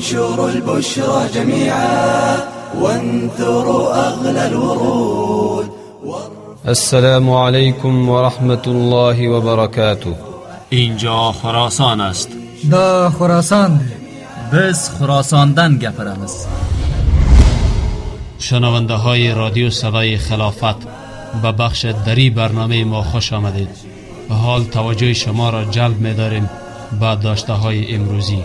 انشروا البشرى جميعا وانثروا أغلى الورود السلام علیکم و رحمت الله و برکاته اینجا خراسان است. دا خراسان دی. biz xurosandan gapiramiz شنونده های رادیو صدای خلافت به بخش دری برنامه ما خوش آمدید. حال توجه شما را جلب می داریم به داشته های امروزی.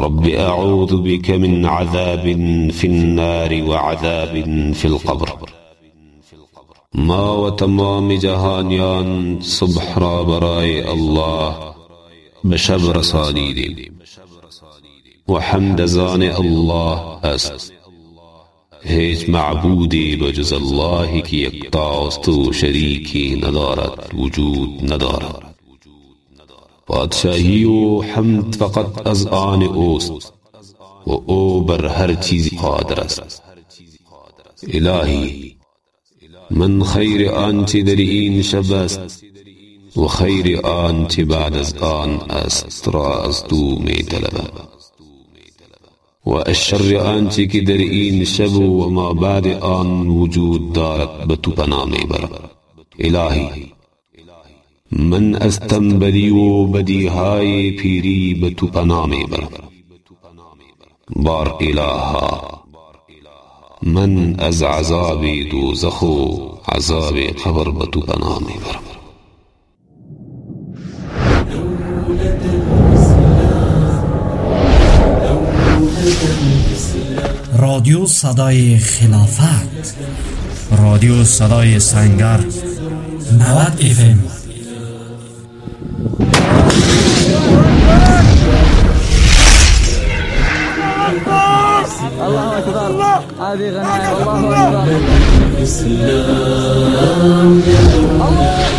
رب أعوذ بك من عذاب في النار وعذاب في القبر. ما و تمام جهانیان صبح را برای الله به شب رسانیدیم و زان الله است. هیچ معبودی بجز الله که یکتاست و شریکی ندارد وجود ندارد. پادشاهی و حمد فقط از آن اوست و أو بر هر چیز قادر است. الهی من خیر آنچه در این شب است و خیر آنچه بعد از آن است را از تو می طلبم. و الشر آنچه که در این شب و ما بعد آن وجود دارد به تو پناه می برم. الهی من از و بدیهای پیری به تو پناه می برم. بار الها من از عذاب دوزخ و عذاب قبر به تو پناه می برم. رادیو صدای خلافت. رادیو صدای سنگر. 90 هذه غناية الله أكبر. الله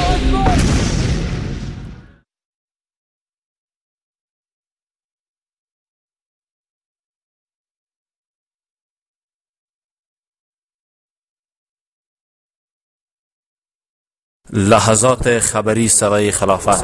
لحظات خبری سرای خلافت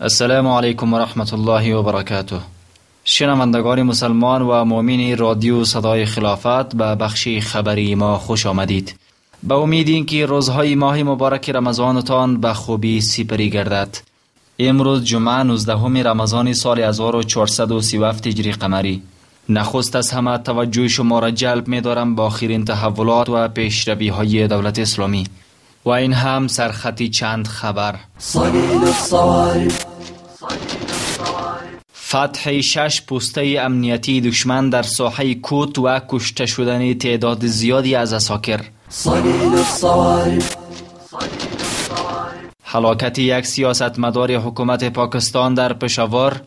السلام علیکم و رحمت الله و برکاته شنوندگان مسلمان و مؤمن رادیو صدای خلافت به بخش خبری ما خوش آمدید. به امید اینکه روزهای ماه مبارک رمضانتان به خوبی سپری گردد. امروز جمعه 19 رمضان سال 1437 هجری قمری. نخست از همه توجه شما را جلب می دارم با آخرین تحولات و پیشروی های دولت اسلامی. و این هم سرخطی چند خبر. الصوارم فتح شش پوسته امنیتی دشمن در ساحه کوت و کشته شدن تعداد زیادی از اساکر حلاکت یک سیاستمدار حکومت پاکستان در پشاور.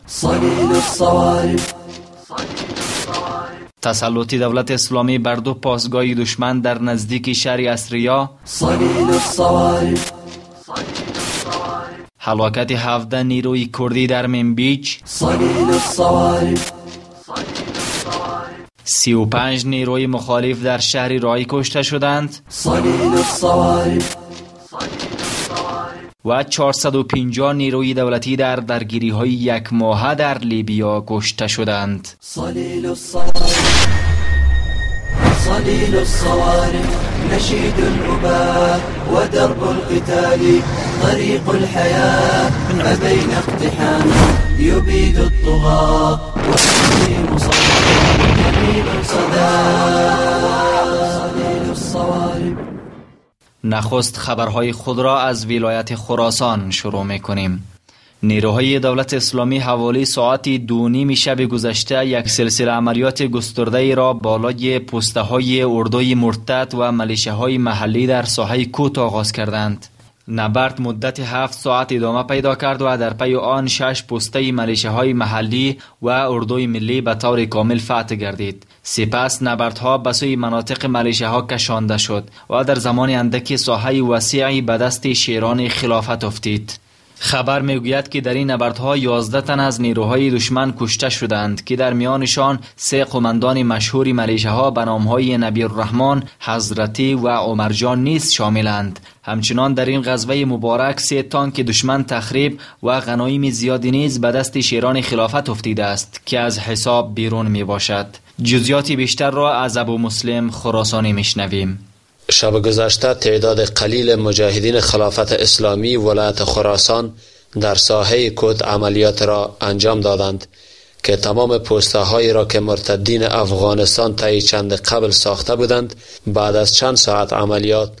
تسلط دولت اسلامی بر دو پاسگاه دشمن در نزدیک شهر اسریا حلاکت 17 نیروی کردی در منبیج صلیل الصوارم 35 نیروی مخالف در شهر رای کشته شدند و 450 نیروی دولتی در درگیری های یک ماهه در لیبیا کشته شدند صليل الصوارم نشيد الأباء ودرب القتال طريق الحياة فبين اقتحام. يبيد الطغاة والدين صدى جميل صدى صليل الصوارم نخست خبرهای خود را از ولایت خراسان شروع می کنیم. نیروهای دولت اسلامی حوالی ساعت دو نیم شب گذشته یک سلسله عملیات گسترده را بالای پسته های اردوی مرتد و ملیشه های محلی در ساحه کوت آغاز کردند. نبرد مدت هفت ساعت ادامه پیدا کرد و در پی آن شش پسته ملیشه های محلی و اردوی ملی به طور کامل فتح گردید. سپس نبردها به سوی مناطق ملیشه ها کشانده شد و در زمان اندکی ساحه وسیعی به دست شیران خلافت افتید. خبر می‌گوید که در این نبردها 11 تن از نیروهای دشمن کشته شدند که در میانشان سه قماندان مشهور ملیشه ها به نامهای نبی الرحمن، حضرتی و عمرجان نیز شاملند. همچنان در این غزوه مبارک سه تانک دشمن تخریب و غنایم زیادی نیز به دست شیران خلافت افتیده است که از حساب بیرون می باشد. جزیات بیشتر را از ابو مسلم خراسانی میشنویم. شب گذشته تعداد قلیل مجاهدین خلافت اسلامی ولایت خراسان در ساحه کود عملیات را انجام دادند که تمام پوسته هایی را که مرتدین افغانستان تایی چند قبل ساخته بودند بعد از چند ساعت عملیات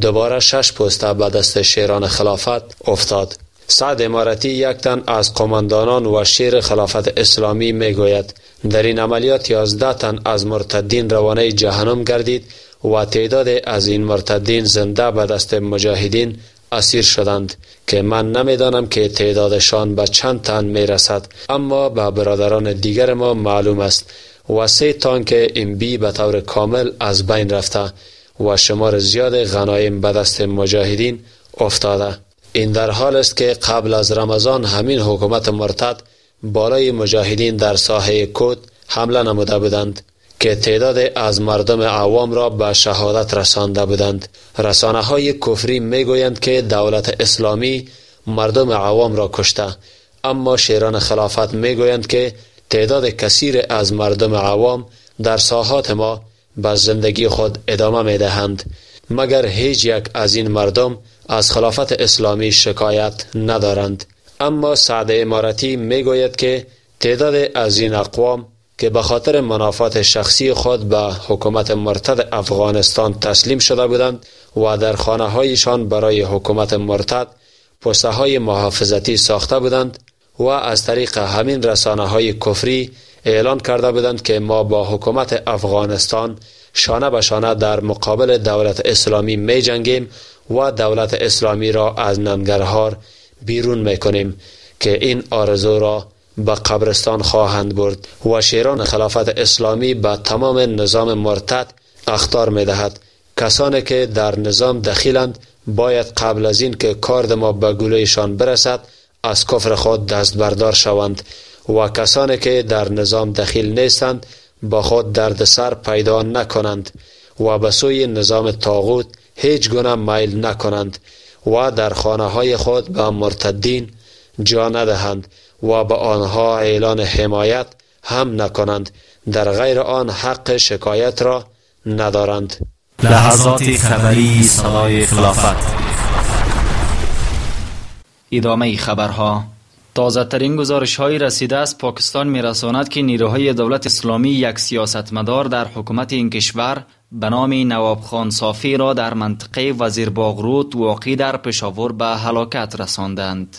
دوباره شش پوسته به دست شیران خلافت افتاد. سعد امارتی یک تن از قماندانان و شیر خلافت اسلامی می گوید در این عملیات یازده تن از مرتدین روانه جهنم گردید و تعداد از این مرتدین زنده به دست مجاهدین اسیر شدند که من نمی‌دانم که تعدادشان به چند تن می رسد اما به برادران دیگر ما معلوم است و سه تانک ام بی به طور کامل از بین رفته و شمار زیاد غنایم به دست مجاهدین افتاده. این در حال است که قبل از رمضان همین حکومت مرتد بالای مجاهدین در ساحه کود حمله نموده بودند. که تعداد از مردم عوام را به شهادت رسانده بودند. رسانه های کفری می گویند که دولت اسلامی مردم عوام را کشته. اما شیران خلافت می گویند که تعداد کثیر از مردم عوام در ساحات ما به زندگی خود ادامه می دهند مگر هیچ یک از این مردم از خلافت اسلامی شکایت ندارند؟ اما سعد امارتی می گوید که تعداد از این اقوام که به خاطر منافات شخصی خود به حکومت مرتد افغانستان تسلیم شده بودند و در خانه هایشان برای حکومت مرتد پسته های محافظتی ساخته بودند و از طریق همین رسانه های کفری اعلان کرده بودند که ما با حکومت افغانستان شانه به شانه در مقابل دولت اسلامی می جنگیم و دولت اسلامی را از ننگرهار بیرون می کنیم که این آرزو را به قبرستان خواهند برد و شیران خلافت اسلامی به تمام نظام مرتد اختار می دهد کسانی که در نظام دخیلند باید قبل از این که کارد ما به گلویشان برسد از کفر خود دست بردار شوند و کسانی که در نظام دخیل نیستند با خود دردسر پیدا نکنند و به سوی نظام تاغوت هیچ گونه میل نکنند و در خانه های خود به مرتدین جا ندهند. و به آنها اعلان حمایت هم نکنند در غیر آن حق شکایت را ندارند. لحظات خبری صدای خلافت. ادامه خبرها. تازه ترین گزارش های رسیده از پاکستان می رساند که نیروهای دولت اسلامی یک سیاستمدار در حکومت این کشور به نام نواب خان صافی را در منطقه وزیر باغروت واقع در پشاور به هلاکت رساندند.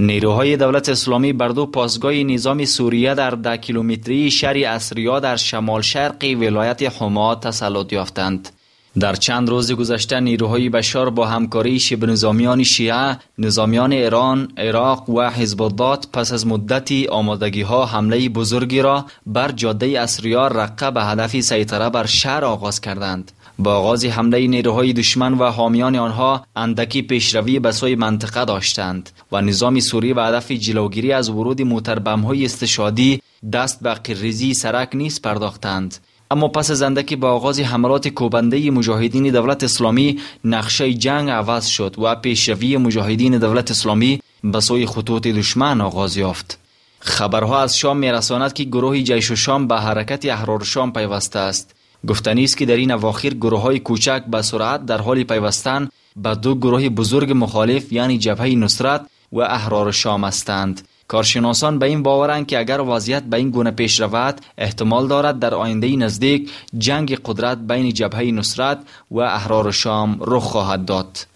نیروهای دولت اسلامی بر دو پاسگاه نظام سوریه در ده کیلومتری شهر اسریا در شمال شرقی ولایت حما تسلط یافتند. در چند روز گذشته نیروهای بشار با همکاری شبه نظامیان شیعه، نظامیان ایران، عراق و حزب پس از مدتی آمادگی ها حمله بزرگی را بر جاده اسریار رقه به هدف سیطره بر شهر آغاز کردند. با آغاز حمله نیروهای دشمن و حامیان آنها اندکی پیشروی به سوی منطقه داشتند و نظام سوری و هدف جلوگیری از ورود موتربمهای استشادی دست به قریزی سرک نیز پرداختند. اما پس از اندکی با آغاز حملات کوبنده مجاهدین دولت اسلامی نقشه جنگ عوض شد و پیشروی مجاهدین دولت اسلامی به سوی خطوط دشمن آغاز یافت. خبرها از شام میرساند که گروه جیش و شام به حرکت احرار شام پیوسته است. گفتنی است که در این اواخر گروه های کوچک به سرعت در حال پیوستن به دو گروه بزرگ مخالف یعنی جبهه نصرت و احرار شام هستند. کارشناسان به این باورند که اگر وضعیت به این گونه پیش رود احتمال دارد در آینده نزدیک جنگ قدرت بین جبهه نصرت و احرار شام رخ خواهد داد.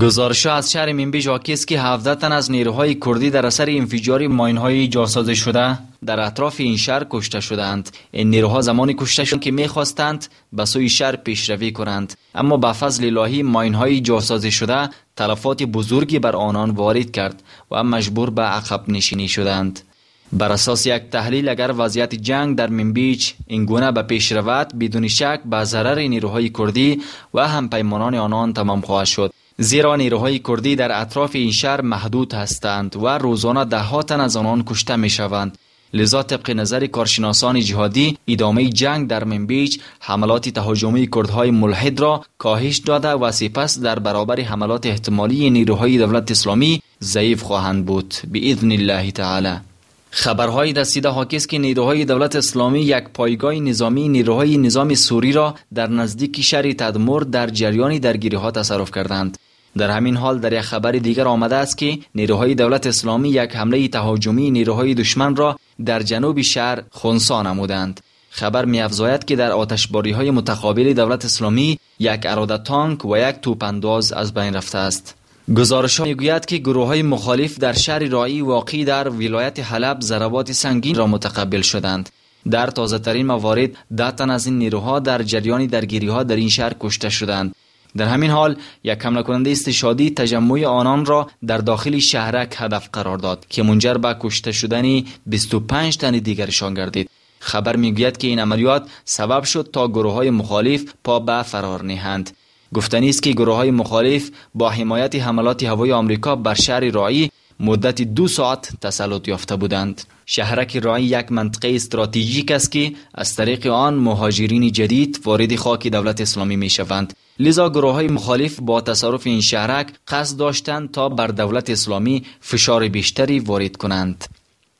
گزارش از شهر آکیست که 17 تن از نیروهای کردی در اثر انفجار ماینهای جاسازی شده در اطراف این شهر کشته شدند این نیروها زمانی کشته شدند که می‌خواستند به سوی شهر پیشروی کنند. اما به فضل الهی ماینهای جاسازی شده تلفات بزرگی بر آنان وارد کرد و مجبور به عقب نشینی شدند. بر اساس یک تحلیل اگر وضعیت جنگ در منبیچ اینگونه به پیش رود بدون شک به ضرر نیروهای کردی و همپیمانان آنان تمام خواهد شد. زیرا نیروهای کردی در اطراف این شهر محدود هستند و روزانه ده تن از آنان کشته می شوند لذا طبق نظر کارشناسان جهادی ادامه جنگ در منبیج حملات تهاجمی کردهای ملحد را کاهش داده و سپس در برابر حملات احتمالی نیروهای دولت اسلامی ضعیف خواهند بود. باذن الله تعالی. خبرهای دستیده حاکی است که نیروهای دولت اسلامی یک پایگاه نظامی نیروهای نظام سوری را در نزدیک شهر تدمر در جریان درگیری ها تصرف کردند. در همین حال در یک خبر دیگر آمده است که نیروهای دولت اسلامی یک حمله تهاجمی نیروهای دشمن را در جنوب شهر خونسا نمودند. خبر میافزاید که در آتشباری های متقابل دولت اسلامی یک اراده تانک و یک توپانداز از بین رفته است. گزارش ها می‌گوید که گروه های مخالف در شهر رایی واقعی در ولایت حلب ضربات سنگین را متقبل شدند. در تازه ترین موارد ده تن از این نیروها در جریان درگیری ها در این شهر کشته شدند. در همین حال یک حمله کننده استشادی تجمع آنان را در داخل شهرک هدف قرار داد که منجر به کشته شدن 25 تن دیگرشان گردید. خبر می‌گوید که این عملیات سبب شد تا گروه های مخالف پا به فرار نهند. گفتنی است که گروه های مخالف با حمایت حملات هوای آمریکا بر شهر رایی مدت دو ساعت تسلط یافته بودند. شهرک رای یک منطقه استراتژیک است که از طریق آن مهاجرین جدید وارد خاک دولت اسلامی می شوند لذا گروه های مخالف با تصرف این شهرک قصد داشتند تا بر دولت اسلامی فشار بیشتری وارد کنند.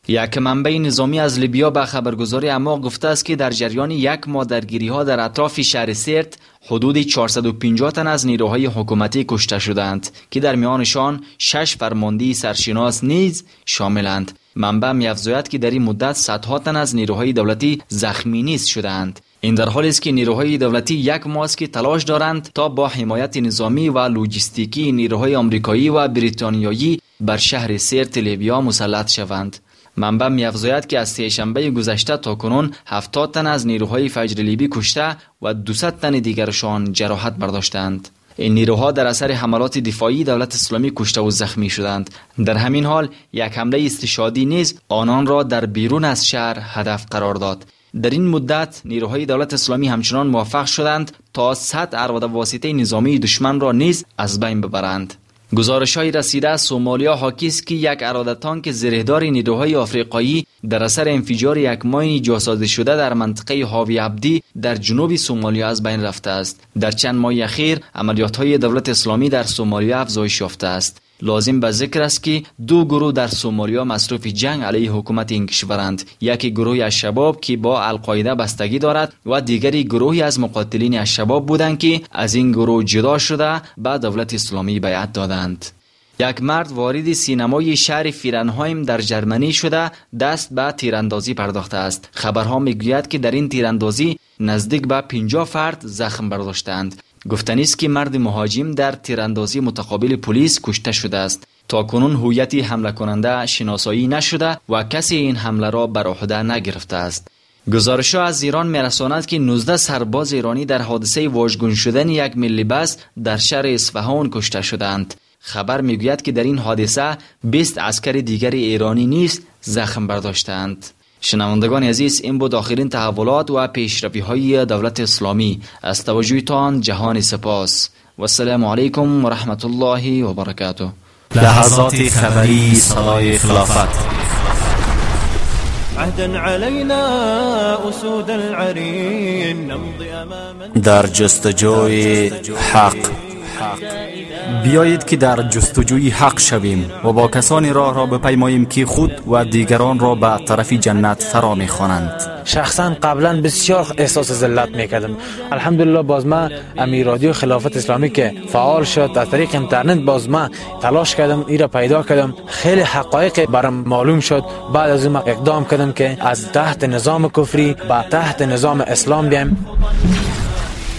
یک منبع نظامی از لیبیا به خبرگزاری اما گفته است که در جریان یک ماه درگیری ها در اطراف شهر سرت حدود 450 تن از نیروهای حکومتی کشته شدند که در میانشان شش فرماندهی سرشناس نیز شاملند منبع میافزاید که در این مدت صدها تن از نیروهای دولتی زخمی نیز شدند این در حالی است که نیروهای دولتی یک ماه که تلاش دارند تا با حمایت نظامی و لوجستیکی نیروهای آمریکایی و بریتانیایی بر شهر سرت لیبیا مسلط شوند. منبع میافزاید که از سهشنبه گذشته تا کنون 70 تن از نیروهای فجر لیبی کشته و 200 تن دیگرشان جراحت برداشتند. این نیروها در اثر حملات دفاعی دولت اسلامی کشته و زخمی شدند. در همین حال یک حمله استشادی نیز آنان را در بیرون از شهر هدف قرار داد. در این مدت نیروهای دولت اسلامی همچنان موفق شدند تا 100 ارواده واسطه نظامی دشمن را نیز از بین ببرند. گزارش های رسیده سومالیا حاکی است که یک اراده تانک زرهدار نیروهای آفریقایی در اثر انفجار یک ماین جاسازی شده در منطقه حاوی عبدی در جنوب سومالیا از بین رفته است. در چند ماه اخیر عملیات های دولت اسلامی در سومالیا افزایش یافته است. لازم به ذکر است که دو گروه در سومالیا مصروف جنگ علیه حکومت این کشورند. یکی گروه شباب که با القاعده بستگی دارد و دیگری گروهی از مقاتلین شباب بودند که از این گروه جدا شده به دولت اسلامی بیعت دادند. یک مرد وارد سینمای شهر فیرنهایم در جرمنی شده دست به تیراندازی پرداخته است. خبرها می‌گوید که در این تیراندازی نزدیک به 50 فرد زخم برداشتند گفتنی است که مرد مهاجم در تیراندازی متقابل پلیس کشته شده است. تا کنون هویت حمله کننده شناسایی نشده و کسی این حمله را بر عهده نگرفته است. گزارش از ایران میرساند که 19 سرباز ایرانی در حادثه واژگون شدن یک ملی بس در شهر اصفهان کشته شدند خبر می‌گوید که در این حادثه 20 عسکر دیگر ایرانی نیز زخم برداشتند شنوندگان عزیز این بود آخرین تحولات و پیشروی های دولت اسلامی. از توجهتان جهان سپاس. و السلام علیکم و رحمت الله و برکاته لحظات خبری صدای خلافت. عهدا علينا أسود العرين نمضي أماما. در جستجوی حق. بیایید که در جستجوی حق شویم و با کسانی راه را بپیماییم که خود و دیگران را به طرف جنت فرا می‌خوانند. شخصا قبلا بسیار احساس ذلت می‌کردم. الحمدلله باز ما امی رادیو خلافت اسلامی که فعال شد از طریق اینترنت باز ما تلاش کردم ای را پیدا کردم. خیلی حقایق برام معلوم شد. بعد از این اقدام کردم که از تحت نظام کفری به تحت نظام اسلام بیم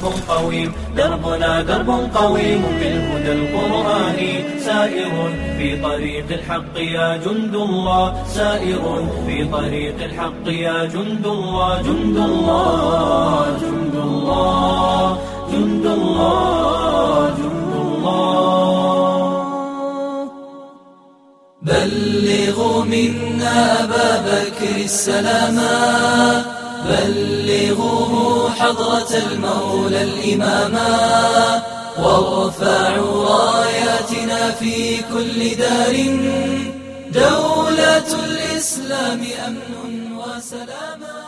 درب قويم دربنا درب قويم بالهدى القرآني سائر في طريق الحق يا جند الله. سائر في طريق الحق يا جند الله. جند الله جند الله جند الله جند الله. بلغوا منا أبا بكر السلاما. بلغوه حضرة المولى الإماما وارفعوا راياتنا في كل دار. دولة الإسلام أمن وسلاما.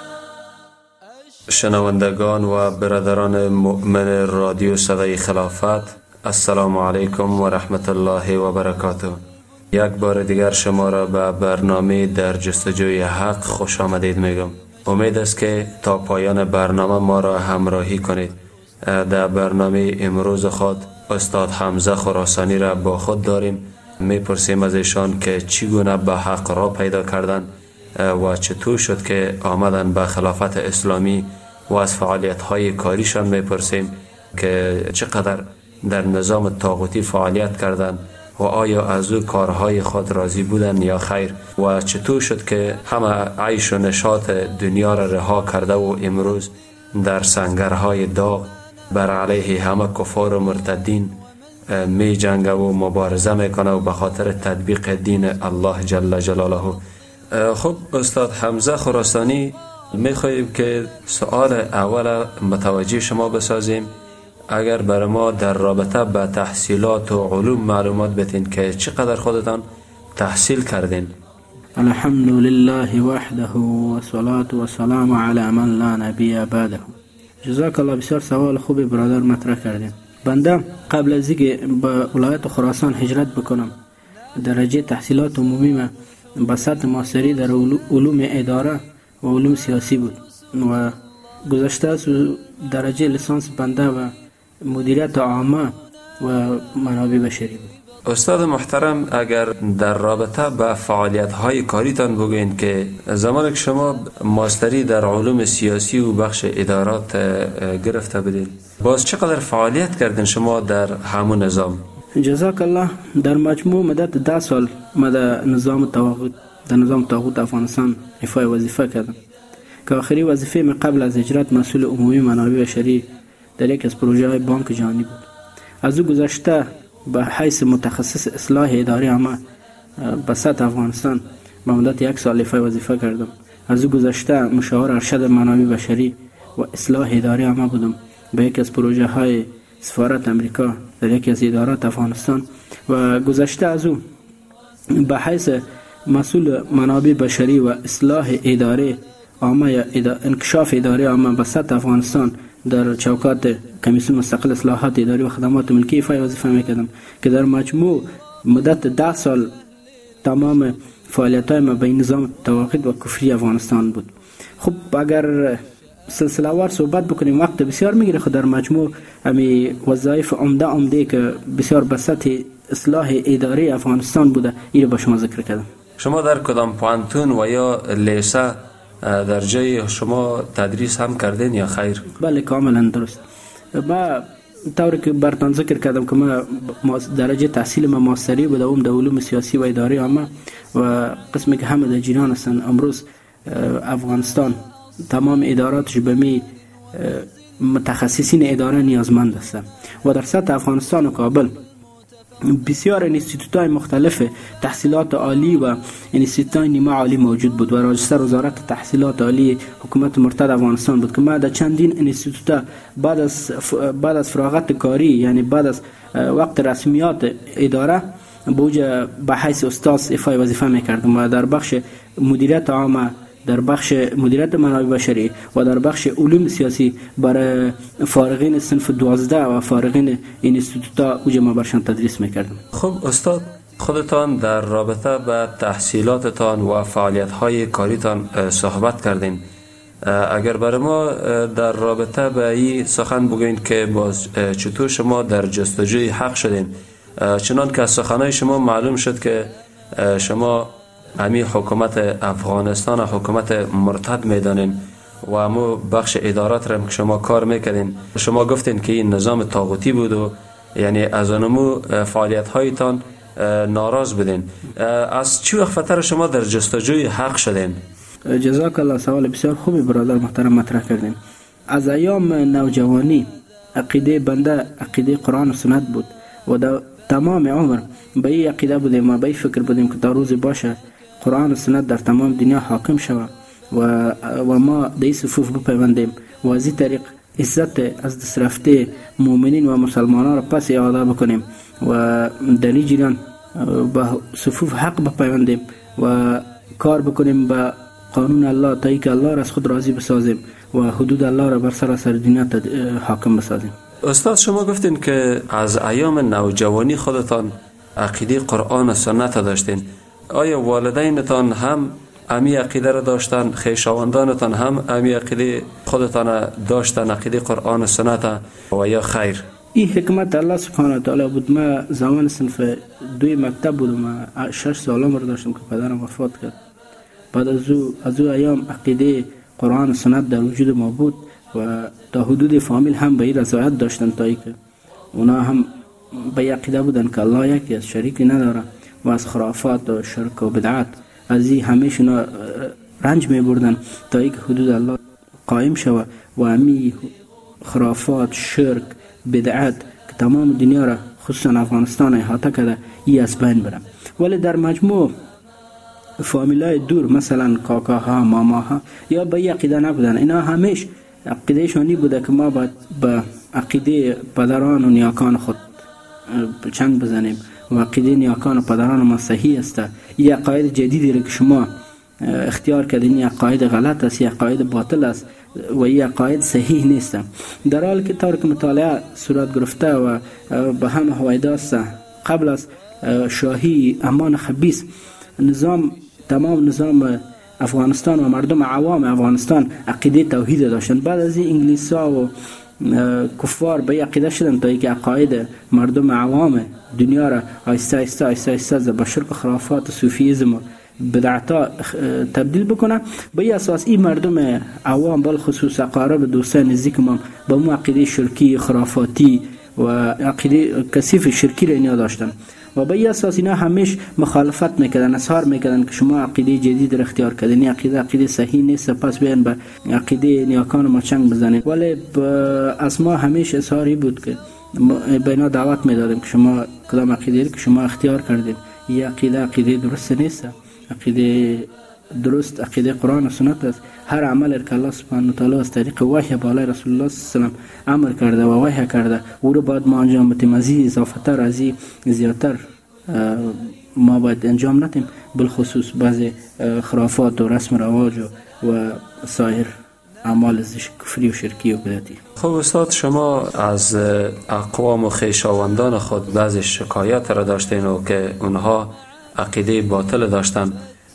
شنوندگان و برادران مؤمن رادیو صدای خلافت السلام علیکم و رحمت الله و برکاته. یک بار دیگر شما را به برنامه در جستجوی حق خوش آمدید میگم. امید است که تا پایان برنامه ما را همراهی کنید. در برنامه امروز خود استاد حمزه خراسانی را با خود داریم. می‌پرسیم از ایشان که چگونه به حق را پیدا کردند و چطور شد که آمدن به خلافت اسلامی و از فعالیت های کاریشان می‌پرسیم که چقدر در نظام تاغوتی فعالیت کردند. و آیا از او کارهای خود راضی بودن یا خیر؟ و چطور شد که همه عیش و نشاط دنیا را رها کرده و امروز در سنگرهای داغ بر علیه همه کفار و مرتدین می جنگ و مبارزه می‌کنه و به خاطر تطبیق دین الله جل جلاله. خب استاد حمزه خراسانی می‌خواهیم که سؤال اول متوجه شما بسازیم. اگر بر ما در رابطه به تحصیلات و علوم معلومات بتین که چقدر خودتان تحصیل کردین. الحمد لله وحده و صلاة و سلام علی من لا نبی بعده. جزاک الله بسیار سوال خوب برادر مطرح کردین. بنده قبل از اینکه به ولایت خراسان هجرت بکنم درجه تحصیلات عمومی ما به سطح ماستری در علوم اداره و علوم سیاسی بود و گذشته از درجه لیسانس بنده و مدیریت عامه و منابع بشری بود. استاد محترم اگر در رابطه به فعالیت های کاریتان بگوین که زمان که شما ماستری در علوم سیاسی و بخش ادارات گرفته بدین باز چقدر فعالیت کردین شما در همون نظام؟ جزاک الله در مجموع مدت ده سال ما در نظام تواغوت در نظام تواغوت افغانستان ایفای وظیفه کردم. که آخری وظیفه من قبل از اجرات مسئول عمومی منابع بشری در یک از پروژه های بانک جهانی بود. از او گذشته به حیث متخصص اصلاح اداری عامه به سطح افغانستان به مدت یک سال وظیفه کردم. از او گذشته مشاور ارشد منابع بشری و اصلاح اداری عامه بودم. به یک از پروژه های سفارت امریکا در یکی از ادارات افغانستان و گذشته از او به حیث مسئول منابع بشری و اصلاح اداره عامه یا انکشاف اداره عامه به سطح افغانستان در چوکات کمیسیون مستقل اصلاحات اداری و خدمات ملکی ایفای وظیفه می‌کردم که در مجموع مدت ده سال تمام فعالیت های ما به نظام تواقید و کفری افغانستان بود. خب اگر سلسله وار صحبت بکنیم وقت بسیار می‌گیره خود در مجموع امی وظایف عمده عمده که بسیار به اصلاح اداره افغانستان بوده این با شما ذکر کردم. شما در کدام پوانتون و یا لیسه در جای شما تدریس هم کردین یا خیر؟ بله کاملا درست. ما طوری که برتان ذکر کردم که ما درجه تحصیل ما ماستری بوده اون در علوم سیاسی و اداری عامه و قسمی که همه در جیران هستن. امروز افغانستان تمام اداراتش به می متخصصین اداره نیازمند هستند و در سطح افغانستان و کابل بسیار انستیتوت های مختلف تحصیلات عالی و انستیتوت های نیمه عالی موجود بود و راجستر وزارت تحصیلات عالی حکومت مرتد افغانستان بود که ما در چندین انستیتوت بعد از بعد از فراغت کاری یعنی بعد از وقت رسمیات اداره بوجه به حیث استاد افای وظیفه می‌کردم و در بخش مدیریت عامه در بخش مدیریت منابع بشری و در بخش علوم سیاسی برای فارغین صنف 12 و فارغین اینستیتوتا اوج ما برشان تدریس می‌کردم. خب استاد خودتان در رابطه به تحصیلاتتان و فعالیت های کاریتان صحبت کردین. اگر برای ما در رابطه به این سخن بگوین که باز چطور شما در جستجوی حق شدین. چنان که از سخنهای شما معلوم شد که شما امی حکومت افغانستان حکومت مرتد می‌دانیم و امو بخش ادارات را که شما کار می‌کردین. شما گفتین که این نظام طاغوتی بود و یعنی از آنمو فعالیت هایتان ناراض بودین. از چی وقت شما در جستجوی حق شدین؟ جزاک الله سوال بسیار خوبی برادر محترم مطرح کردین. از ایام نوجوانی عقیده بنده عقیده قرآن و سنت بود و در تمام عمر به این عقیده بودیم و به فکر بودیم که تا روز باشه قرآن و سنت در تمام دنیا حاکم شود و, و ما در این صفوف بپیوندیم و از این طریق عزت از دست رفته مؤمنین و مسلمانان را پس اعاده بکنیم و در این جریان به صفوف حق بپیوندیم و کار بکنیم به قانون الله تا که الله را از خود راضی بسازیم و حدود الله را بر سراسر دنیا حاکم بسازیم استاد شما گفتین که از ایام نوجوانی خودتان عقیده قرآن و سنت داشتین آیا والدینتان هم امی عقیده را داشتن خیشاوندانتان هم امی عقیده خودتان داشتن عقیده قرآن و سنت و یا خیر؟ این حکمت الله سبحانه تعالی بود. ما زمان صنف دوی مکتب بودم. شش سال عمر داشتم که پدرم وفات کرد. بعد از او از او ایام عقیده قرآن و سنت در وجود ما بود و تا حدود فامیل هم به این رضایت داشتن تا که اونا هم به عقیده بودن که الله یکی از شریکی نداره. و از خرافات و شرک و بدعات. از این همیشون رنج می بردن تا اینکه حدود الله قائم شود و امی خرافات شرک بدعات که تمام دنیا را خصوصا افغانستان احاطه کرده ای از بین بره. ولی در مجموع فامیلای دور مثلا کاکاها ماماها یا به عقیده نبودن. اینا همیش عقیده شانی بوده که ما باید به عقیده پدران و نیاکان خود چنگ بزنیم. و عقیده نیاکان و پدران ما صحیح است. یه عقاید جدیدی که شما اختیار کردین یه عقاید غلط است یه عقاید باطل است و یه عقاید صحیح نیست. در حال که که مطالعه صورت گرفته و به هم هوایدا است قبل از شاهی امان خبیس نظام تمام نظام افغانستان و مردم عوام افغانستان عقیده توحید داشتن بعد از این انگلیس ها و کفار به عقیده شدن تا اینکه عقاید مردم عوام دنیا را آیسته آیسته آیسته آیسته به شرک خرافات و صوفیزم و بدعتا تبدیل بکنه. به اساس این مردم عوام بل خصوص اقارب دوستان نزدیک ما به مو عقیده شرکی خرافاتی و عقیده کثیف شرکی را اینا داشتن. و به این اساس اینا همیش مخالفت می‌کردن اظهار می‌کردن که شما عقیده جدید را اختیار کردین. عقیده عقیده صحیح نیست پس بیان به عقیده نیاکان ما چنگ بزنید ولی از ما همیش اظهاری بود که به دعوت می‌دادیم که شما کدام عقیده که شما اختیار کردید این عقیده عقیده درست نیست. عقیده درست عقیده قرآن و سنت است. هر عمل که الله سبحانه و تعالی از طریق وحی بالای رسول الله صلی الله امر کرده و وحی کرده او رو باید ما انجام بدیم. از این اضافه تر از زیادتر ما باید انجام ندیم. بالخصوص بعض خرافات و رسم رواج و سایر اعمال کفری و شرکی و بدعتی. خب استاد شما از اقوام و خیشاوندان خود بعضی شکایت را داشتین و که اونها عقیده باطل داشتن.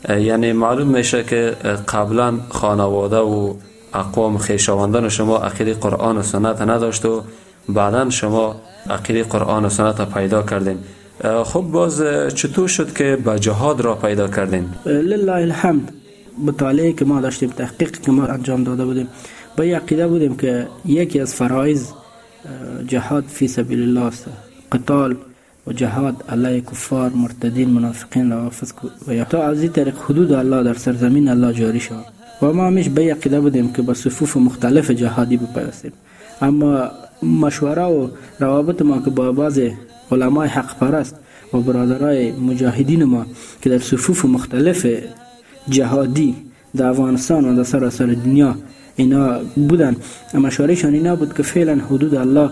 یعنی معلوم میشه که قبلا خانواده و اقوام خیشاوندان شما عقیده قرآن و سنت نداشت و بعدا شما عقیده قرآن و سنت پیدا کردین خب باز چطور شد که به جهاد را پیدا کردین لله الحمد مطالعه که ما داشتیم تحقیق که ما انجام داده بودیم با عقیده بودیم که یکی از فرایز جهاد فی سبیل الله است قتال و جهاد علیه کفار مرتدین منافقین فسق و تا از این طریق حدود الله در سرزمین الله جاری شد. و ما همیش به عقیده بودیم که با صفوف مختلف جهادی بپیوستیم اما مشوره و روابط ما که با بعض علمای حق پرست و برادرای مجاهدین ما که در صفوف مختلف جهادی در افغانستان و در سراسر دنیا اینا بودن مشورهشان اینا بود که فعلا حدود الله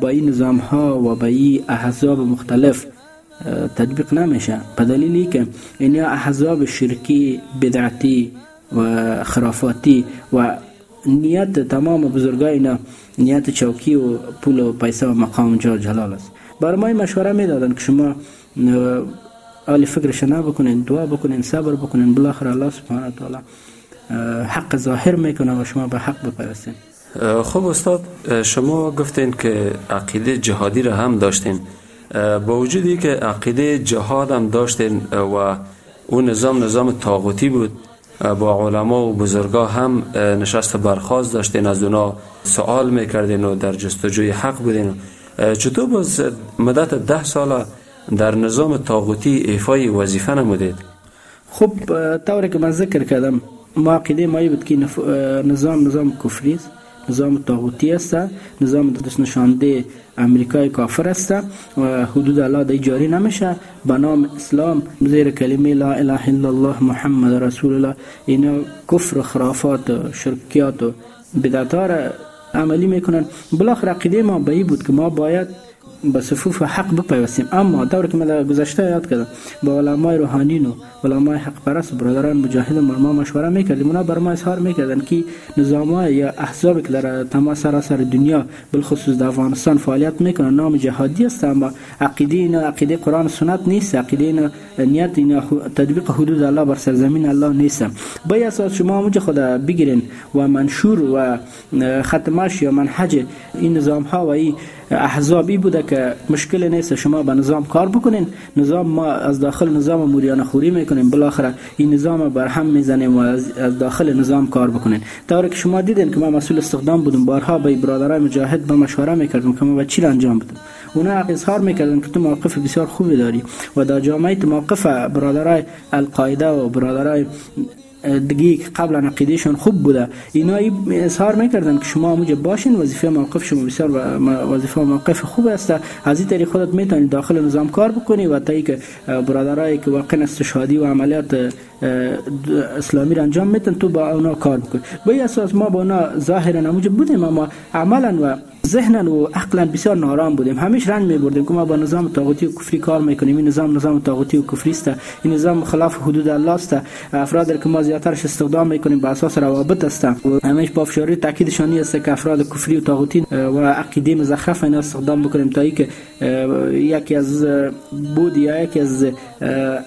با این نظام ها و با این احزاب مختلف تطبیق نمیشه. به دلیلی که اینا احزاب شرکی بدعتی و خرافاتی و نیت تمام بزرگای اینا نیت چوکی و پول و پیسه و مقام جا جلال است. برای ما مشوره میدادن که شما آل فکرش بکنین دعا بکنین صبر بکنین بالاخره الله سبحانه تعالی حق ظاهر میکنه و شما به حق بپیوستین خب استاد شما گفتین که عقیده جهادی را هم داشتین. با وجودی که عقیده جهاد هم داشتین و اون نظام نظام تاغوتی بود با علما و بزرگا هم نشست برخواست داشتین از اونا سوال می‌کردین و در جستجوی حق بودین. چطور باز مدت ده سال در نظام تاغوتی ایفای وظیفه نمودید؟ خب طوری که من ذکر کردم ما عقیده ما بود که نظام نظام کفری است. نظام تاغوتی است. نظام دست نشانده امریکای کافر است. و حدود الله دی جاری نمیشه. به نام اسلام زیر کلمه لا اله الا الله محمد رسول الله. اینا کفر و خرافات و شرکیات و بدعتار عملی می‌کنن. بالاخره عقیده ما به بود که ما باید به صفوف حق بپیوستیم. اما دور که من گذشته یاد کردم. با علمای روحانین و علمای حق پرست برادران مجاهد ما مشوره می‌کردیم. اونا بر ما اظهار می‌کردن که نظام یا احزابی که در تمام سراسر دنیا بالخصوص در افغانستان فعالیت می‌کنن. نام جهادی است اما عقیده اینا عقیده قرآن سنت نیست. عقیده اینا نیت اینا تطبیق حدود الله بر سرزمین الله نیست. با اساس شما اونجا خود بگیرین و منشور و ختمش یا منحج این نظام ها و این احزابی بوده که مشکل نیست شما به نظام کار بکنین. نظام ما از داخل نظام موریانه خوری می‌کنیم. بالاخره این نظام بر هم می‌زنیم و از داخل نظام کار بکنین. طوری که شما دیدین که ما مسئول استخدام بودم بارها به برادرای مجاهد به مشوره می‌کردم که ما به چی انجام بدم اونا اظهار می‌کردن که تو موقف بسیار خوبی داری و در جامعه موقف برادرای القاعده و برادرای دیگه که قبلا عقیدهشون خوب بوده. اینا اظهار می‌کردن که شما اونجا باشین وظیفه موقف شما بسیار وظیفه موقف خوب است. از این طریق خودت می‌تونی داخل نظام کار بکنی و تا که برادرایی که واقعا استشهادی و عملیات اسلامی را انجام میتن تو با اونا کار بکنی به اساس ما با اونا ظاهرا اونجا بودیم اما عملا و ذهنا و عقلا بسیار نارام بودیم. همیش رنج میبردیم که ما با نظام طاغوتی و کفری کار می‌کنیم. این نظام نظام طاغوتی و کفری است این نظام خلاف حدود الله است. افراد که ما زیاترش استخدام می‌کنیم به اساس روابط است. همیش با تاکیدشانی است که افراد کفری و طاغوتی و عقیده مزخرف اینا استخدام بکنیم تا اینکه یکی از بود یا یکی از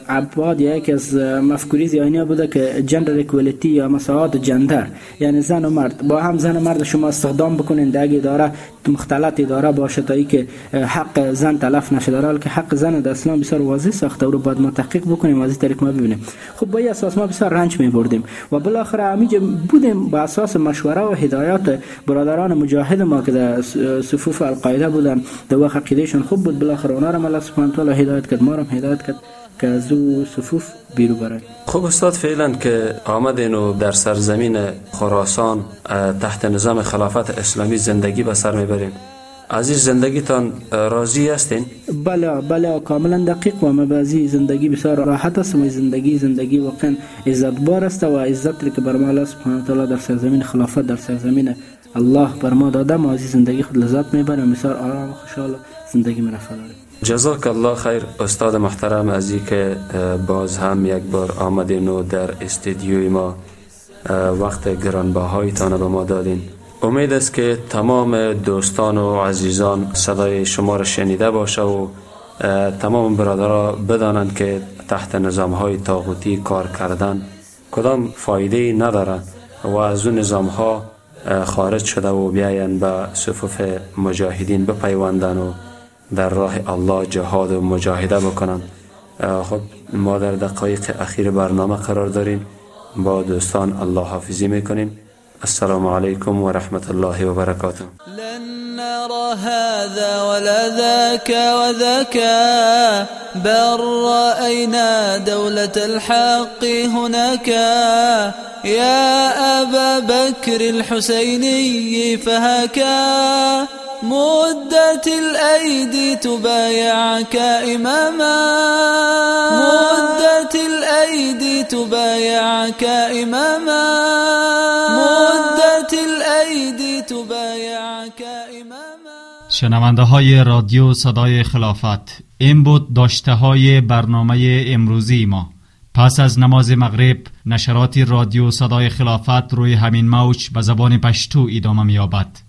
عباد یا یکی از مفکوری زیانی بوده که جندر اکوالیتی یا مساوات جندر یعنی زن و مرد. با هم زن و مرد شما استخدام بکنین در اداره مختلط اداره باشه تا که حق زن تلف نشه. در که حق زن در اسلام بسیار واضح ساخته و رو باید ما تحقیق بکنیم از این طریق ما ببینیم. خب با این اساس ما بسیار رنج می بردیم و بالاخره همیجا بودیم با اساس مشوره و هدایات برادران مجاهد ما که در صفوف القاعده بودن. در وقت خوب بود. بالاخره اونا رو الله سبحانه هدایت کرد. ما رو هدایت کرد. که از او صفوف بیرو برای خب استاد فعلا که آمدین و در سرزمین خراسان تحت نظام خلافت اسلامی زندگی به سر می‌برین. از این زندگیتان راضی هستین؟ بله بله کاملا دقیق و مبازی زندگی بسیار راحت است. و زندگی زندگی واقعا عزت بار است و عزت که بر الله سبحانه تعالی در سرزمین خلافت در سرزمین الله بر ما داده ما از زندگی خود لذت می‌بریم بسیار آرام و خوشحال زندگی مرفع داریم جزاک الله خیر استاد محترم از که باز هم یک بار آمدین و در استدیوی ما وقت گرانبهایتان به ما دادین. امید است که تمام دوستان و عزیزان صدای شما را شنیده باشه و تمام برادرها بدانند که تحت نظام های تاغوتی کار کردن کدام فایده نداره و از اون نظام ها خارج شده و بیاین به صفوف مجاهدین بپیوندن و در راه الله جهاد و مجاهده بکنن. خب ما در دقایق اخیر برنامه قرار داریم. با دوستان الله حافظی می‌کنیم. السلام عليكم ورحمة الله وبركاته لن نرى هذا ولا ذاك وذاك بل رأينا دولة الحق هناك يا أبا بكر الحسيني فهكا مدت الأيدي تبايعك إماما. مدت الأيدي تبايعك إماما. مدت الأيدي تبايعك إماما. شنونده های رادیو صدای خلافت. این بود داشته های برنامه امروزی ما. پس از نماز مغرب نشرات رادیو صدای خلافت روی همین موج به زبان پشتو ادامه می‌یابد.